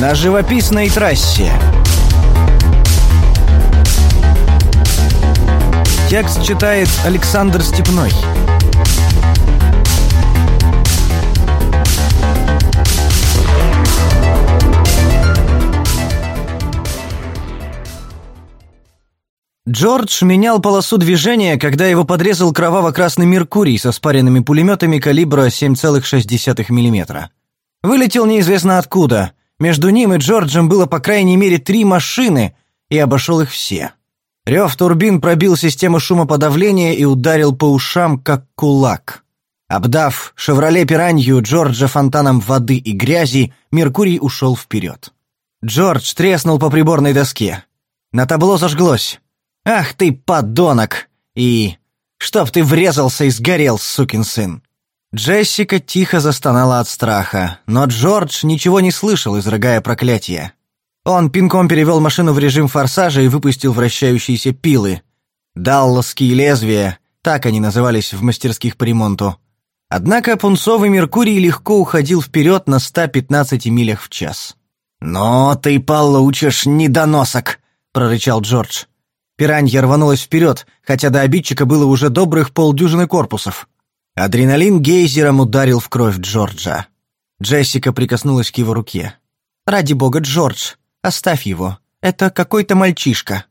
На живописной трассе. Текст читает Александр Степной. Джордж менял полосу движения, когда его подрезал кроваво-красный Меркурий со спаренными пулеметами калибра 7,6 мм. Вылетел неизвестно откуда. Между ним и Джорджем было по крайней мере три машины, и обошел их все. Рев турбин пробил систему шумоподавления и ударил по ушам, как кулак. Обдав «Шевроле Пиранью» Джорджа фонтаном воды и грязи, Меркурий ушел вперед. Джордж треснул по приборной доске. На табло зажглось. «Ах ты, подонок!» и «Чтоб ты врезался и сгорел, сукин сын!» Джессика тихо застонала от страха, но Джордж ничего не слышал, изрыгая проклятие. Он пинком перевел машину в режим форсажа и выпустил вращающиеся пилы. Далласские лезвия, так они назывались в мастерских по ремонту. Однако пунцовый Меркурий легко уходил вперед на 115 милях в час. «Но ты получишь недоносок!» — прорычал Джордж. Пиранья рванулась вперед, хотя до обидчика было уже добрых полдюжины корпусов. Адреналин гейзером ударил в кровь Джорджа. Джессика прикоснулась к его руке. «Ради бога, Джордж, оставь его. Это какой-то мальчишка».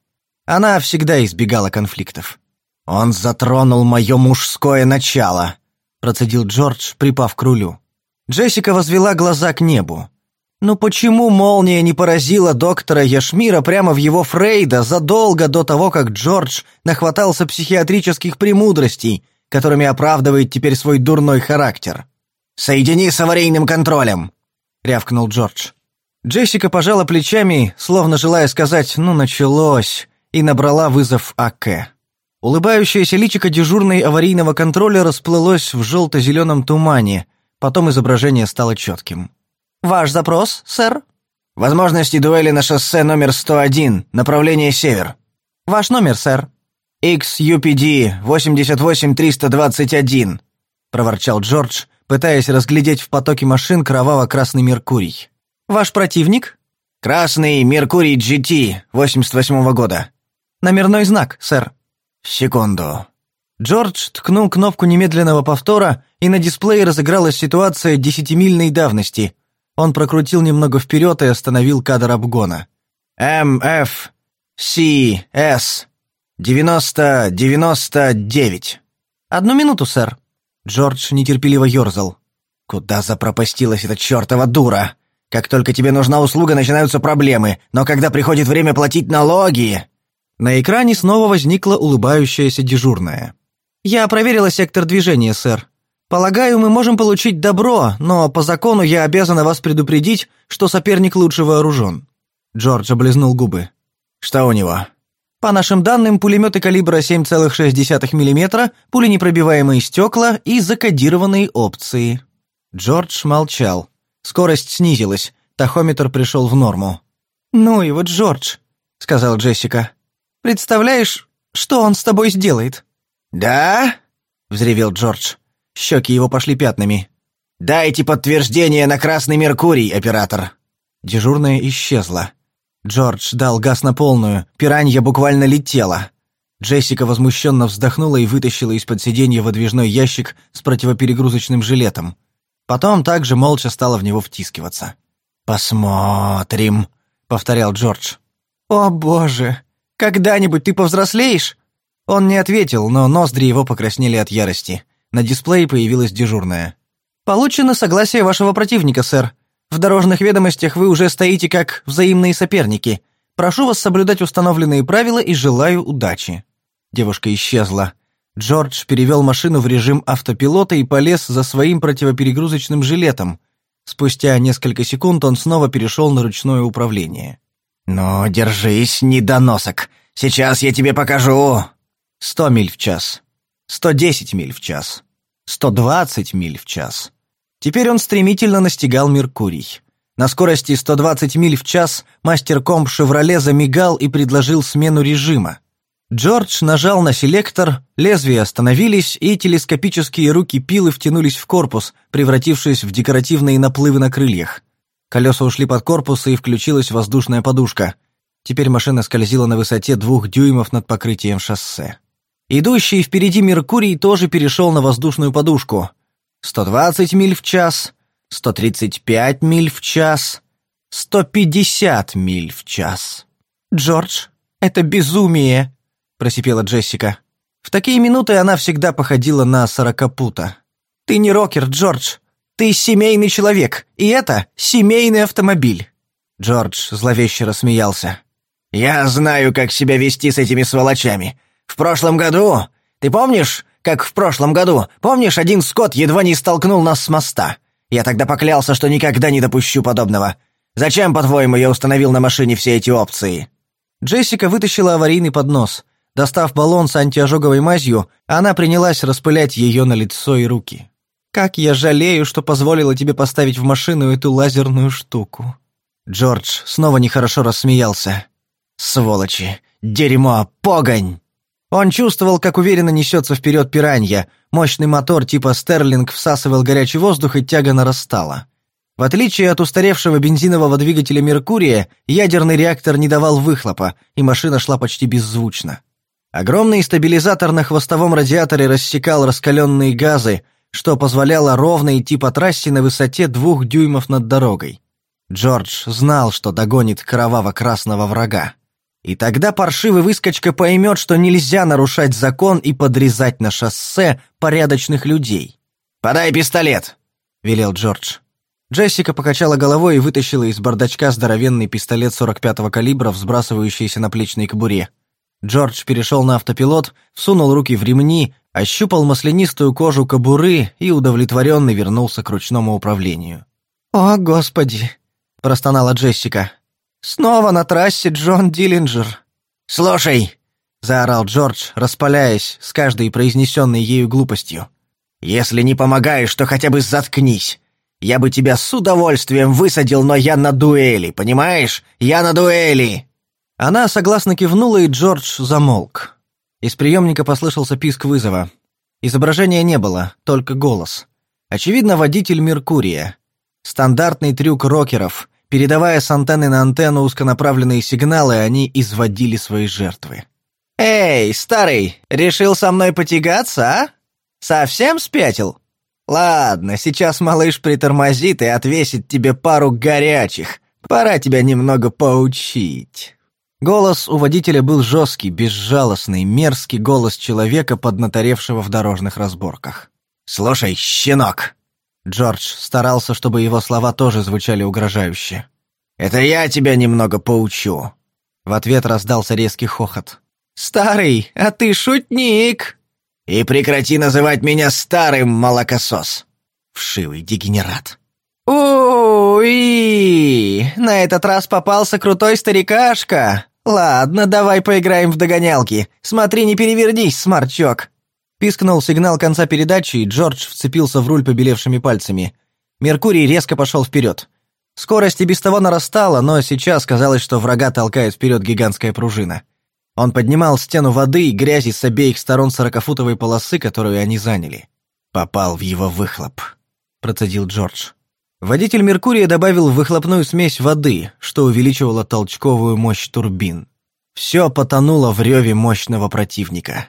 Она всегда избегала конфликтов. «Он затронул мое мужское начало», — процедил Джордж, припав к рулю. Джессика возвела глаза к небу. Ну почему молния не поразила доктора Яшмира прямо в его Фрейда задолго до того, как Джордж нахватался психиатрических премудростей, которыми оправдывает теперь свой дурной характер? «Соедини с аварийным контролем!» — рявкнул Джордж. Джессика пожала плечами, словно желая сказать «ну, началось», и набрала вызов АК. Улыбающееся личико дежурной аварийного контроля расплылось в желто-зеленом тумане, потом изображение стало четким. «Ваш запрос, сэр?» «Возможности дуэли на шоссе номер 101, направление север». «Ваш номер, сэр?» XUPD 88321», — проворчал Джордж, пытаясь разглядеть в потоке машин кроваво-красный Меркурий. «Ваш противник?» «Красный Меркурий GT 88-го года». «Номерной знак, сэр». «Секунду». Джордж ткнул кнопку немедленного повтора, и на дисплее разыгралась ситуация десятимильной давности, он прокрутил немного вперед и остановил кадр обгона. «МФ С 90-99». «Одну минуту, сэр». Джордж нетерпеливо ерзал. «Куда запропастилась эта чертова дура? Как только тебе нужна услуга, начинаются проблемы, но когда приходит время платить налоги...» На экране снова возникла улыбающаяся дежурная. «Я проверила сектор движения, сэр. Полагаю, мы можем получить добро, но по закону я обязана вас предупредить, что соперник лучше вооружен». Джордж облизнул губы. «Что у него?» По нашим данным, пулеметы калибра 7,6 мм, пуленепробиваемые стекла и закодированные опции. Джордж молчал. Скорость снизилась, тахометр пришел в норму. «Ну его, Джордж», — сказал Джессика. «Представляешь, что он с тобой сделает?» «Да?» — взревел Джордж. Щеки его пошли пятнами. «Дайте подтверждение на Красный Меркурий, оператор!» Дежурная исчезла. Джордж дал газ на полную, пиранья буквально летела. Джессика возмущенно вздохнула и вытащила из-под сиденья выдвижной ящик с противоперегрузочным жилетом. Потом также молча стала в него втискиваться. «Посмотрим», — повторял Джордж. «О, боже! Когда-нибудь ты повзрослеешь?» Он не ответил, но ноздри его покраснели от ярости. На дисплее появилась дежурная. «Получено согласие вашего противника, сэр. В дорожных ведомостях вы уже стоите как взаимные соперники. Прошу вас соблюдать установленные правила и желаю удачи». Девушка исчезла. Джордж перевел машину в режим автопилота и полез за своим противоперегрузочным жилетом. Спустя несколько секунд он снова перешел на ручное управление. «Ну, держись, недоносок. Сейчас я тебе покажу». Сто миль в час. 110 миль в час, 120 миль в час. Теперь он стремительно настигал Меркурий. На скорости 120 миль в час мастер-комп «Шевроле» замигал и предложил смену режима. Джордж нажал на селектор, лезвия остановились, и телескопические руки пилы втянулись в корпус, превратившись в декоративные наплывы на крыльях. Колеса ушли под корпус, и включилась воздушная подушка. Теперь машина скользила на высоте двух дюймов над покрытием шоссе. Идущий впереди Меркурий тоже перешел на воздушную подушку. 120 миль в час, 135 миль в час, 150 миль в час. «Джордж, это безумие!» – просипела Джессика. В такие минуты она всегда походила на сорокопута. «Ты не рокер, Джордж. Ты семейный человек, и это семейный автомобиль». Джордж зловеще рассмеялся. «Я знаю, как себя вести с этими сволочами. В прошлом году... Ты помнишь, как в прошлом году? Помнишь, один скот едва не столкнул нас с моста? Я тогда поклялся, что никогда не допущу подобного. Зачем, по-твоему, я установил на машине все эти опции?» Джессика вытащила аварийный поднос. Достав баллон с антиожоговой мазью, она принялась распылять ее на лицо и руки. «Как я жалею, что позволила тебе поставить в машину эту лазерную штуку». Джордж снова нехорошо рассмеялся. «Сволочи! Дерьмо! Погонь!» Он чувствовал, как уверенно несется вперед пиранья. Мощный мотор типа «Стерлинг» всасывал горячий воздух, и тяга нарастала. В отличие от устаревшего бензинового двигателя «Меркурия», ядерный реактор не давал выхлопа, и машина шла почти беззвучно. Огромный стабилизатор на хвостовом радиаторе рассекал раскаленные газы, что позволяло ровно идти по трассе на высоте двух дюймов над дорогой. Джордж знал, что догонит кроваво-красного врага. И тогда паршивый выскочка поймет, что нельзя нарушать закон и подрезать на шоссе порядочных людей. «Подай пистолет!» — велел Джордж. Джессика покачала головой и вытащила из бардачка здоровенный пистолет 45-го калибра, взбрасывающийся на плечной кобуре. Джордж перешел на автопилот, всунул руки в ремни, ощупал маслянистую кожу кобуры и удовлетворенно вернулся к ручному управлению. «О, Господи!» — простонала Джессика. «Снова на трассе Джон Диллинджер». «Слушай!» — заорал Джордж, распаляясь с каждой произнесенной ею глупостью. «Если не помогаешь, то хотя бы заткнись. Я бы тебя с удовольствием высадил, но я на дуэли, понимаешь? Я на дуэли!» Она согласно кивнула, и Джордж замолк. Из приемника послышался писк вызова. Изображения не было, только голос. Очевидно, водитель Меркурия. Стандартный трюк рокеров — Передавая с антенны на антенну узконаправленные сигналы, они изводили свои жертвы. «Эй, старый, решил со мной потягаться, а? Совсем спятил? Ладно, сейчас малыш притормозит и отвесит тебе пару горячих. Пора тебя немного поучить». Голос у водителя был жесткий, безжалостный, мерзкий голос человека, поднаторевшего в дорожных разборках. «Слушай, щенок!» Джордж старался, чтобы его слова тоже звучали угрожающе. «Это я тебя немного поучу!» В ответ раздался резкий хохот. «Старый, а ты шутник!» «И прекрати называть меня старым, молокосос!» Вшивый дегенерат. «Уи! На этот раз попался крутой старикашка! Ладно, давай поиграем в догонялки. Смотри, не перевернись, сморчок!» Пискнул сигнал конца передачи, и Джордж вцепился в руль побелевшими пальцами. Меркурий резко пошел вперед. Скорость и без того нарастала, но сейчас казалось, что врага толкает вперед гигантская пружина. Он поднимал стену воды и грязи с обеих сторон сорокафутовой полосы, которую они заняли. «Попал в его выхлоп», — процедил Джордж. Водитель Меркурия добавил в выхлопную смесь воды, что увеличивало толчковую мощь турбин. Все потонуло в реве мощного противника.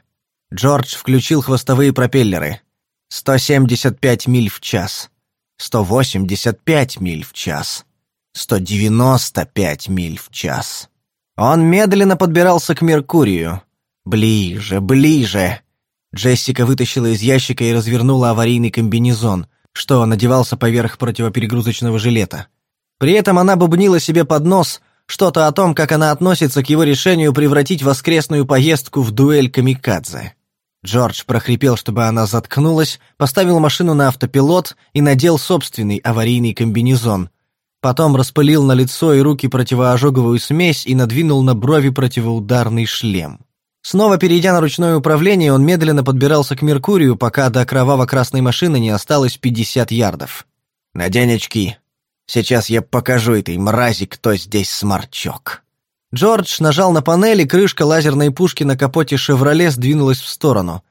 Джордж включил хвостовые пропеллеры. 175 миль в час. 185 миль в час. 195 миль в час. Он медленно подбирался к Меркурию. Ближе, ближе. Джессика вытащила из ящика и развернула аварийный комбинезон, что надевался поверх противоперегрузочного жилета. При этом она бубнила себе под нос что-то о том, как она относится к его решению превратить воскресную поездку в дуэль камикадзе. Джордж прохрипел, чтобы она заткнулась, поставил машину на автопилот и надел собственный аварийный комбинезон. Потом распылил на лицо и руки противоожоговую смесь и надвинул на брови противоударный шлем. Снова перейдя на ручное управление, он медленно подбирался к Меркурию, пока до кроваво-красной машины не осталось 50 ярдов. «Надень очки. Сейчас я покажу этой мрази, кто здесь сморчок». Джордж нажал на панели, крышка лазерной пушки на капоте «Шевроле» сдвинулась в сторону.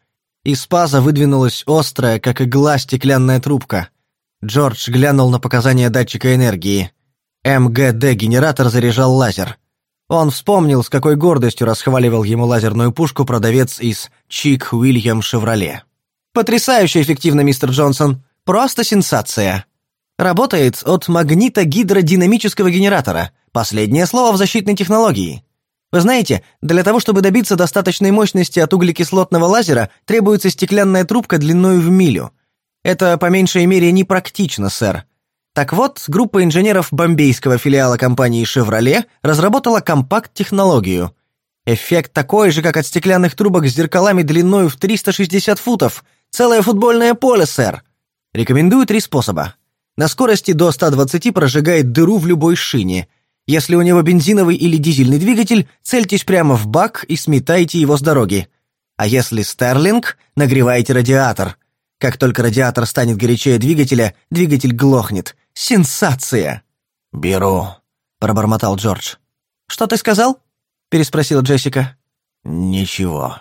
Из паза выдвинулась острая, как игла, стеклянная трубка. Джордж глянул на показания датчика энергии. МГД-генератор заряжал лазер. Он вспомнил, с какой гордостью расхваливал ему лазерную пушку продавец из Чик Уильям Шевроле. «Потрясающе эффективно, мистер Джонсон. Просто сенсация. Работает от магнитогидродинамического генератора. Последнее слово в защитной технологии. Вы знаете, для того, чтобы добиться достаточной мощности от углекислотного лазера, требуется стеклянная трубка длиной в милю. Это по меньшей мере непрактично, сэр. Так вот, группа инженеров бомбейского филиала компании «Шевроле» разработала компакт-технологию. Эффект такой же, как от стеклянных трубок с зеркалами длиной в 360 футов. Целое футбольное поле, сэр. Рекомендую три способа. На скорости до 120 прожигает дыру в любой шине. Если у него бензиновый или дизельный двигатель, цельтесь прямо в бак и сметайте его с дороги. А если стерлинг, нагревайте радиатор. Как только радиатор станет горячее двигателя, двигатель глохнет. Сенсация!» «Беру», — пробормотал Джордж. «Что ты сказал?» — переспросила Джессика. «Ничего».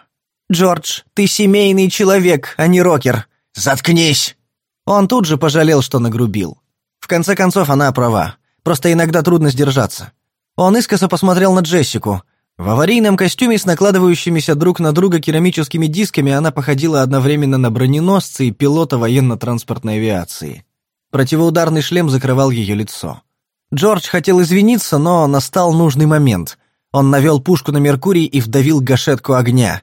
«Джордж, ты семейный человек, а не рокер». «Заткнись!» Он тут же пожалел, что нагрубил. В конце концов, она права. Просто иногда трудно сдержаться. Он искоса посмотрел на Джессику. В аварийном костюме с накладывающимися друг на друга керамическими дисками она походила одновременно на броненосца и пилота военно-транспортной авиации. Противоударный шлем закрывал ее лицо. Джордж хотел извиниться, но настал нужный момент. Он навел пушку на Меркурий и вдавил гашетку огня.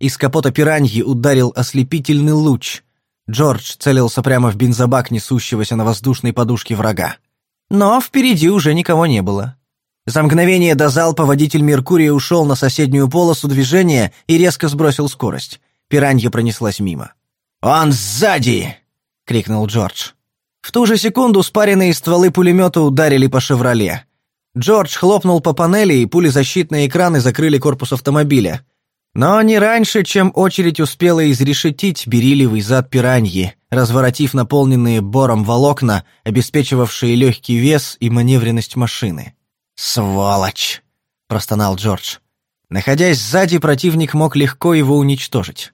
Из капота пираньи ударил ослепительный луч. Джордж целился прямо в бензобак несущегося на воздушной подушке врага. Но впереди уже никого не было. За мгновение до залпа водитель Меркурия ушел на соседнюю полосу движения и резко сбросил скорость. Пиранья пронеслась мимо. «Он сзади!» — крикнул Джордж. В ту же секунду спаренные стволы пулемета ударили по «Шевроле». Джордж хлопнул по панели, и пулезащитные экраны закрыли корпус автомобиля. Но не раньше, чем очередь успела изрешетить бериллиевый зад пираньи, разворотив наполненные бором волокна, обеспечивавшие легкий вес и маневренность машины. «Сволочь!» — простонал Джордж. Находясь сзади, противник мог легко его уничтожить.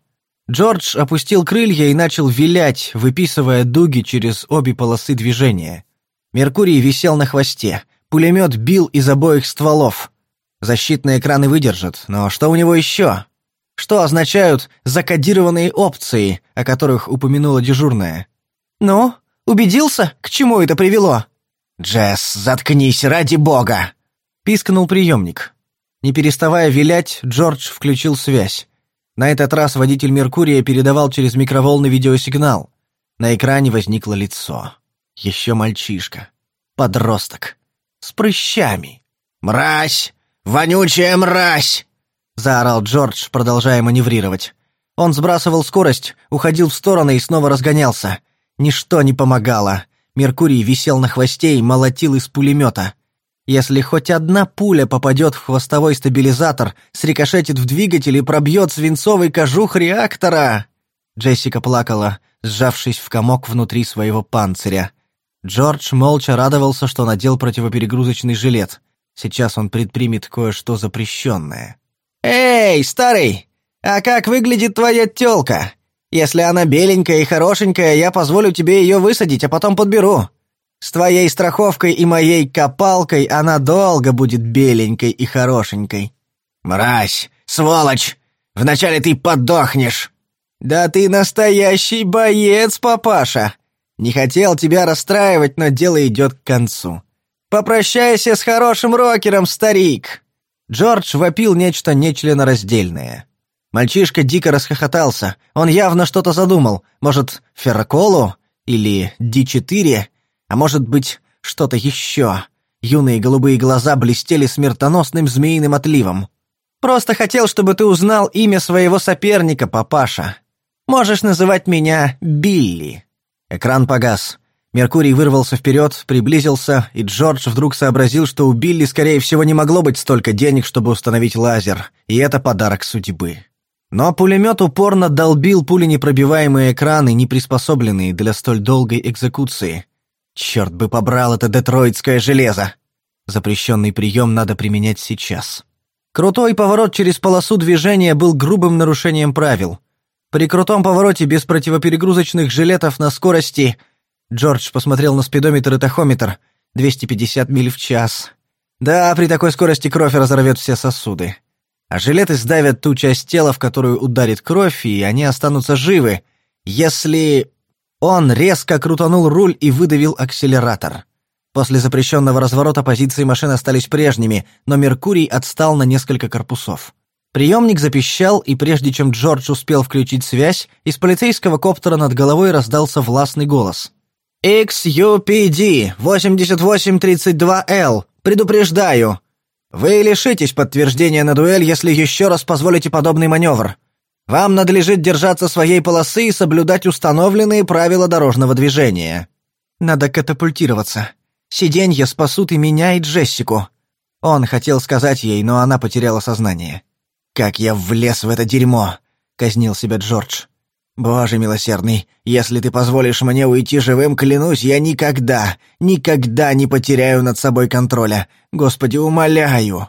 Джордж опустил крылья и начал вилять, выписывая дуги через обе полосы движения. Меркурий висел на хвосте, пулемет бил из обоих стволов. Защитные экраны выдержат, но что у него еще? Что означают закодированные опции, о которых упомянула дежурная? «Ну, убедился, к чему это привело?» «Джесс, заткнись, ради бога!» — пискнул приемник. Не переставая вилять, Джордж включил связь. На этот раз водитель «Меркурия» передавал через микроволны видеосигнал. На экране возникло лицо. Еще мальчишка. Подросток. С прыщами. «Мразь! Вонючая мразь!» Заорал Джордж, продолжая маневрировать. Он сбрасывал скорость, уходил в стороны и снова разгонялся. Ничто не помогало. Меркурий висел на хвосте и молотил из пулемета. Если хоть одна пуля попадет в хвостовой стабилизатор, срикошетит в двигатель и пробьет свинцовый кожух реактора. Джессика плакала, сжавшись в комок внутри своего панциря. Джордж молча радовался, что надел противоперегрузочный жилет. Сейчас он предпримет кое-что запрещенное. «Эй, старый, а как выглядит твоя тёлка? Если она беленькая и хорошенькая, я позволю тебе её высадить, а потом подберу. С твоей страховкой и моей копалкой она долго будет беленькой и хорошенькой». «Мразь! Сволочь! Вначале ты подохнешь!» «Да ты настоящий боец, папаша! Не хотел тебя расстраивать, но дело идет к концу. Попрощайся с хорошим рокером, старик!» Джордж вопил нечто нечленораздельное. Мальчишка дико расхохотался. Он явно что-то задумал. Может, ферроколу? Или Ди-4? А может быть, что-то еще? Юные голубые глаза блестели смертоносным змеиным отливом. «Просто хотел, чтобы ты узнал имя своего соперника, папаша. Можешь называть меня Билли». Экран погас. Меркурий вырвался вперед, приблизился, и Джордж вдруг сообразил, что у Билли, скорее всего, не могло быть столько денег, чтобы установить лазер, и это подарок судьбы. Но пулемет упорно долбил пуленепробиваемые экраны, не приспособленные для столь долгой экзекуции. Черт бы побрал это детройтское железо! Запрещенный прием надо применять сейчас. Крутой поворот через полосу движения был грубым нарушением правил. При крутом повороте без противоперегрузочных жилетов на скорости – Джордж посмотрел на спидометр и тахометр. 250 миль в час. Да, при такой скорости кровь разорвет все сосуды. А жилеты сдавят ту часть тела, в которую ударит кровь, и они останутся живы, если... Он резко крутанул руль и выдавил акселератор. После запрещенного разворота позиции машин остались прежними, но Меркурий отстал на несколько корпусов. Приемник запищал, и прежде чем Джордж успел включить связь, из полицейского коптера над головой раздался властный голос. XUPD 8832L. Предупреждаю. Вы лишитесь подтверждения на дуэль, если еще раз позволите подобный маневр. Вам надлежит держаться своей полосы и соблюдать установленные правила дорожного движения. Надо катапультироваться. Сиденья спасут и меня, и Джессику. Он хотел сказать ей, но она потеряла сознание. «Как я влез в это дерьмо!» — казнил себя Джордж. «Боже милосердный, если ты позволишь мне уйти живым, клянусь, я никогда, никогда не потеряю над собой контроля. Господи, умоляю!»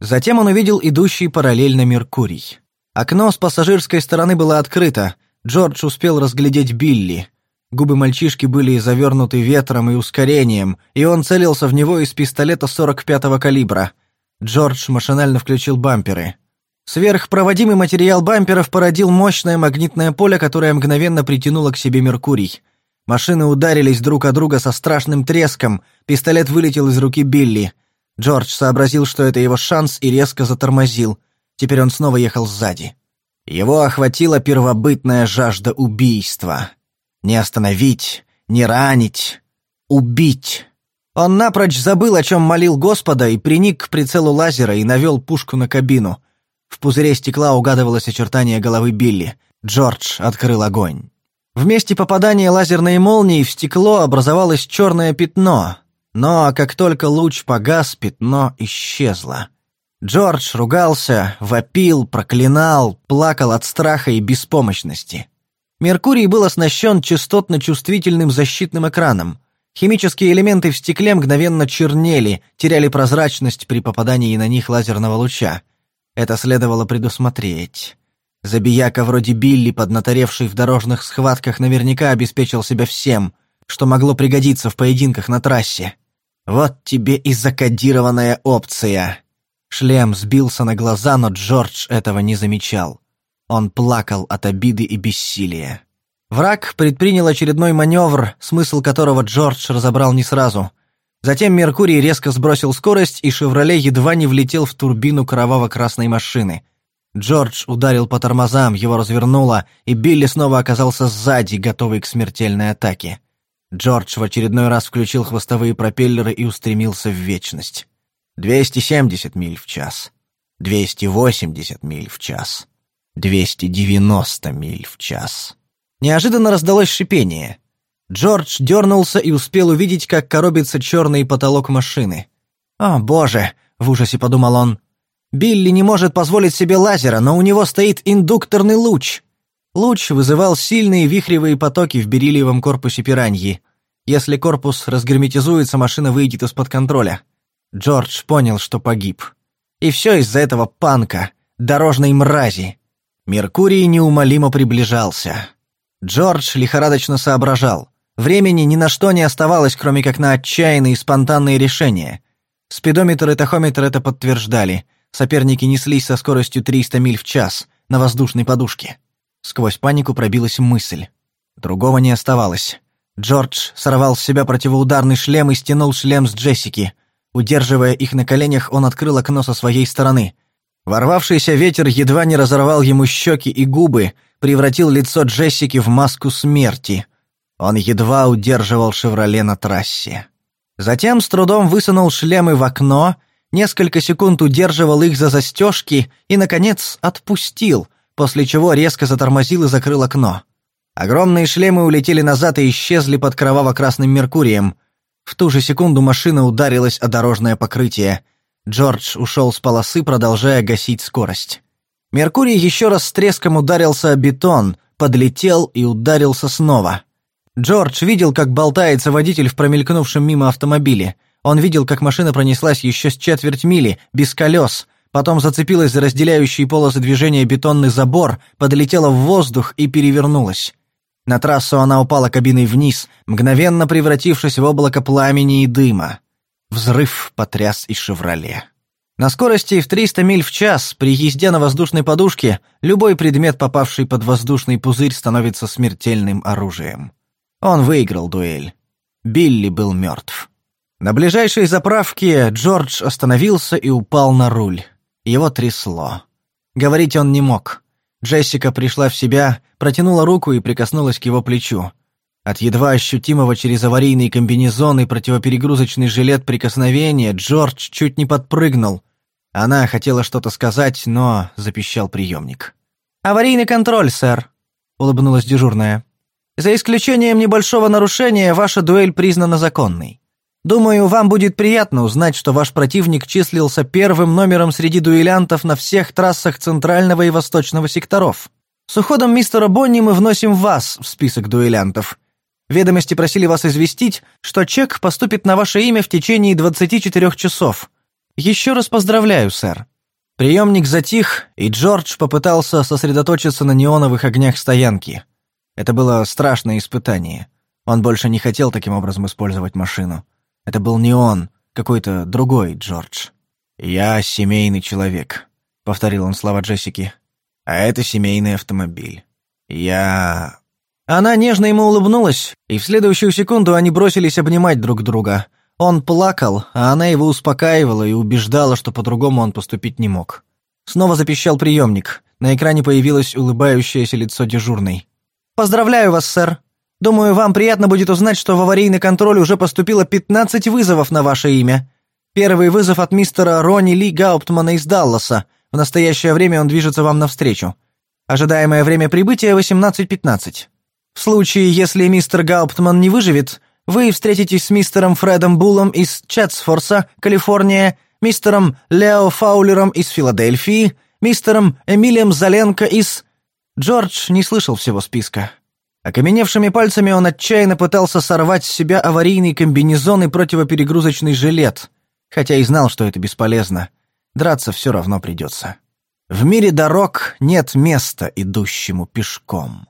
Затем он увидел идущий параллельно Меркурий. Окно с пассажирской стороны было открыто. Джордж успел разглядеть Билли. Губы мальчишки были завернуты ветром и ускорением, и он целился в него из пистолета 45-го калибра. Джордж машинально включил бамперы. Сверхпроводимый материал бамперов породил мощное магнитное поле, которое мгновенно притянуло к себе Меркурий. Машины ударились друг о друга со страшным треском, пистолет вылетел из руки Билли. Джордж сообразил, что это его шанс, и резко затормозил. Теперь он снова ехал сзади. Его охватила первобытная жажда убийства. Не остановить, не ранить, убить. Он напрочь забыл, о чем молил Господа, и приник к прицелу лазера и навел пушку на кабину — в пузыре стекла угадывалось очертание головы Билли. Джордж открыл огонь. В месте попадания лазерной молнии в стекло образовалось черное пятно, но как только луч погас, пятно исчезло. Джордж ругался, вопил, проклинал, плакал от страха и беспомощности. Меркурий был оснащен частотно-чувствительным защитным экраном. Химические элементы в стекле мгновенно чернели, теряли прозрачность при попадании на них лазерного луча. Это следовало предусмотреть. Забияка вроде Билли, поднаторевший в дорожных схватках, наверняка обеспечил себя всем, что могло пригодиться в поединках на трассе. Вот тебе и закодированная опция. Шлем сбился на глаза, но Джордж этого не замечал. Он плакал от обиды и бессилия. Враг предпринял очередной маневр, смысл которого Джордж разобрал не сразу. Затем Меркурий резко сбросил скорость, и «Шевроле» едва не влетел в турбину кроваво-красной машины. Джордж ударил по тормозам, его развернуло, и Билли снова оказался сзади, готовый к смертельной атаке. Джордж в очередной раз включил хвостовые пропеллеры и устремился в вечность. 270 миль в час. 280 миль в час. 290 миль в час. Неожиданно раздалось шипение. Джордж дернулся и успел увидеть, как коробится черный потолок машины. «О, боже!» — в ужасе подумал он. «Билли не может позволить себе лазера, но у него стоит индукторный луч». Луч вызывал сильные вихревые потоки в бериллиевом корпусе пираньи. Если корпус разгерметизуется, машина выйдет из-под контроля. Джордж понял, что погиб. И все из-за этого панка, дорожной мрази. Меркурий неумолимо приближался. Джордж лихорадочно соображал. Времени ни на что не оставалось, кроме как на отчаянные и спонтанные решения. Спидометр и тахометр это подтверждали. Соперники неслись со скоростью 300 миль в час на воздушной подушке. Сквозь панику пробилась мысль. Другого не оставалось. Джордж сорвал с себя противоударный шлем и стянул шлем с Джессики. Удерживая их на коленях, он открыл окно со своей стороны. Ворвавшийся ветер едва не разорвал ему щеки и губы, превратил лицо Джессики в маску смерти — он едва удерживал «Шевроле» на трассе. Затем с трудом высунул шлемы в окно, несколько секунд удерживал их за застежки и, наконец, отпустил, после чего резко затормозил и закрыл окно. Огромные шлемы улетели назад и исчезли под кроваво-красным Меркурием. В ту же секунду машина ударилась о дорожное покрытие. Джордж ушел с полосы, продолжая гасить скорость. Меркурий еще раз с треском ударился о бетон, подлетел и ударился снова. Джордж видел, как болтается водитель в промелькнувшем мимо автомобиле. Он видел, как машина пронеслась еще с четверть мили, без колес, потом зацепилась за разделяющие полосы движения бетонный забор, подлетела в воздух и перевернулась. На трассу она упала кабиной вниз, мгновенно превратившись в облако пламени и дыма. Взрыв потряс и «Шевроле». На скорости в 300 миль в час при езде на воздушной подушке любой предмет, попавший под воздушный пузырь, становится смертельным оружием. Он выиграл дуэль. Билли был мертв. На ближайшей заправке Джордж остановился и упал на руль. Его трясло. Говорить он не мог. Джессика пришла в себя, протянула руку и прикоснулась к его плечу. От едва ощутимого через аварийный комбинезон и противоперегрузочный жилет прикосновения Джордж чуть не подпрыгнул. Она хотела что-то сказать, но запищал приемник. «Аварийный контроль, сэр», — улыбнулась дежурная. «За исключением небольшого нарушения, ваша дуэль признана законной. Думаю, вам будет приятно узнать, что ваш противник числился первым номером среди дуэлянтов на всех трассах центрального и восточного секторов. С уходом мистера Бонни мы вносим вас в список дуэлянтов. Ведомости просили вас известить, что чек поступит на ваше имя в течение 24 часов. Еще раз поздравляю, сэр». Приемник затих, и Джордж попытался сосредоточиться на неоновых огнях стоянки. Это было страшное испытание. Он больше не хотел таким образом использовать машину. Это был не он, какой-то другой Джордж. «Я семейный человек», — повторил он слова Джессики. «А это семейный автомобиль. Я...» Она нежно ему улыбнулась, и в следующую секунду они бросились обнимать друг друга. Он плакал, а она его успокаивала и убеждала, что по-другому он поступить не мог. Снова запищал приемник. На экране появилось улыбающееся лицо дежурной. «Поздравляю вас, сэр. Думаю, вам приятно будет узнать, что в аварийный контроль уже поступило 15 вызовов на ваше имя. Первый вызов от мистера Ронни Ли Гауптмана из Далласа. В настоящее время он движется вам навстречу. Ожидаемое время прибытия 18.15. В случае, если мистер Гауптман не выживет, вы встретитесь с мистером Фредом Буллом из Чатсфорса, Калифорния, мистером Лео Фаулером из Филадельфии, мистером Эмилием Заленко из... Джордж не слышал всего списка. Окаменевшими пальцами он отчаянно пытался сорвать с себя аварийный комбинезон и противоперегрузочный жилет, хотя и знал, что это бесполезно. Драться все равно придется. В мире дорог нет места идущему пешком.